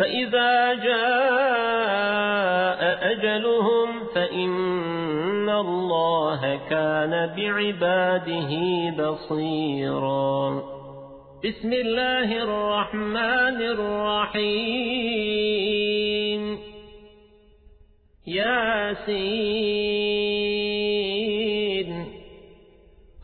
فإذا جاء أجلهم فإن الله كان بعباده بصيرا. بسم الله الرحمن الرحيم. ياسين.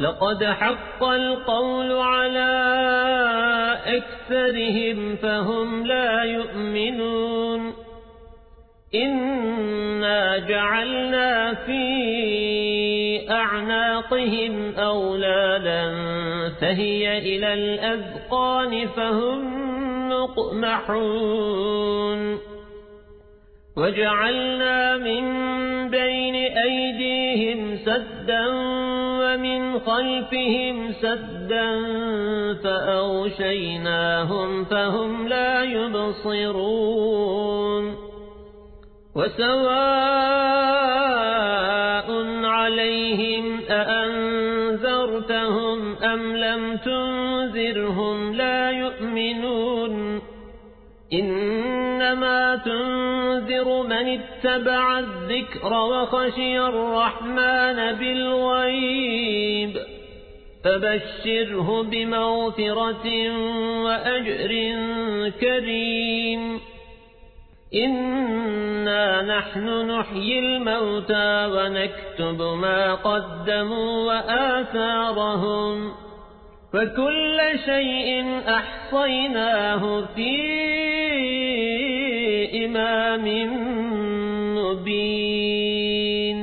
لقد حق القول على أكثرهم فهم لا يؤمنون. إنا جعلنا في أعناقهم أولادا فهي إلى الأذقان فهم مقمحون. وجعلنا من بين أيديهم سدا خلفهم سدا فأوشيناهم فهم لا يبصرون وسواء عليهم أأنذرتهم أم لم تنذرهم لا يؤمنون إنما تنذر من اتبع الذكر وخشي الرحمن بالغيب فبشره بمغفرة وأجر كريم إنا نحن نحيي الموتى ونكتب ما قدموا وآثارهم وكل شيء أحصيناه بإمام مبين